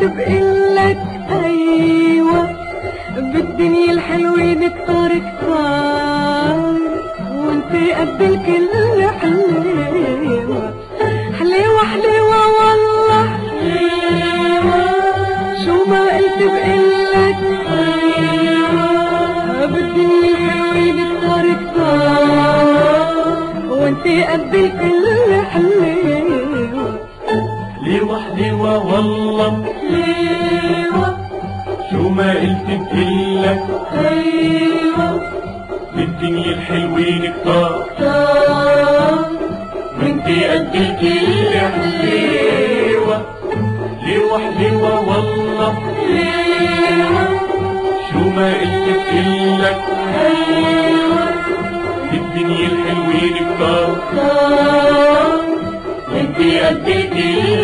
كنت بقلك أيوه بالدنيا الحلوة نكتر كتار وانت قد الكل حلوة. حلوة حلوة والله. حلوة شو ما قلت بقلك. أيوة بالدنيا الحلوة نكتر كتار وانت قد الكل حلوة. حليوة حليوة والله حليوة شو ما قلت بقلك أيوه. بالدنيا الحلوين كتار وانتي قد الكل حليوة. حليوة حليوة والله حليوة شو ما قلت بقلك أيوه. بالدنيا الحلوين كتار كتار وانتي قد الكل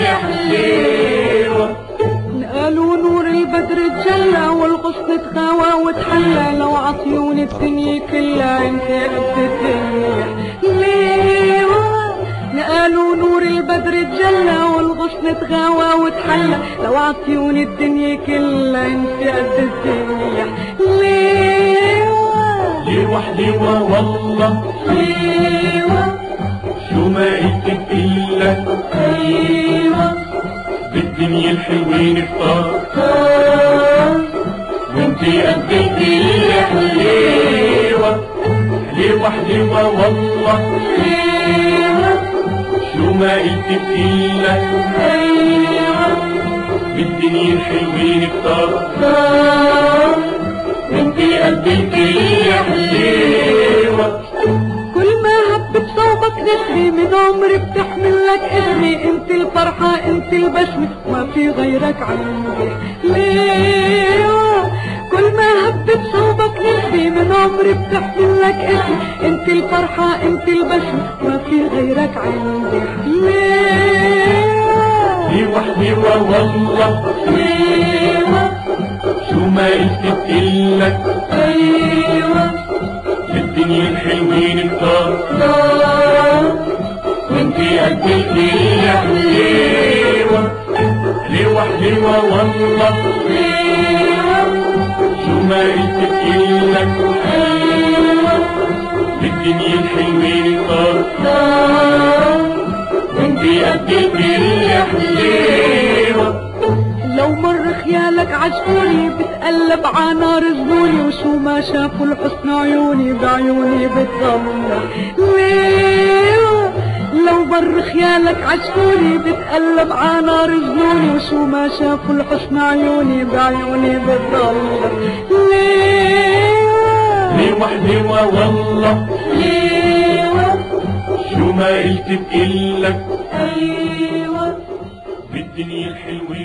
تخاوى وتحلى لو عطيون الدنيا كلها انت قد الدنيا. ليوة قالوا نور البدر اتجلى والغصن تغاوى وتحلى. لو عطيون الدنيا كلها انت قد الدنيا. ليوة حليوة والله. ليوة شو ما قلت بقلك أيوه بالدنيا الحلوين كتار كتار قد الكل حليوة حليوة حليوة والله. أيوه شو ما قلت بقلك أيوه بالدنيا الحلوين كتار وانتي قد الكل حليوة كل ما هبت صوبك نسري من عمري بتحمل لك اسمي أنت الفرحة أنت البسمة ما في غيرك عندي. من عمري بتحمل لك اسمي أنت الفرحة أنت البسمة ما في غيرك عندي ليه حليوة حليوة والله. ليه شو ما قلت بقلك أيوه بالدنيا الحلوين كتار وانتي قد الكل حليوة حليوة حليوة والله. شو قلت بقلك بالدنيا الحلوين كتار وانتي قد الكل حليوة لو مر خيالك عجبوني بتقلب عنار زبوني وشو ما شافوا الحسن عيوني بعيوني بتضمنا لو مر خيالك عجبوني بتقلب عنار زبوني وشو ما شافوا الحسن عيوني بعيوني ليه الهوى والله. أيوه. شو ما قلت بقلك. أيوه. بالدنيا الحلوة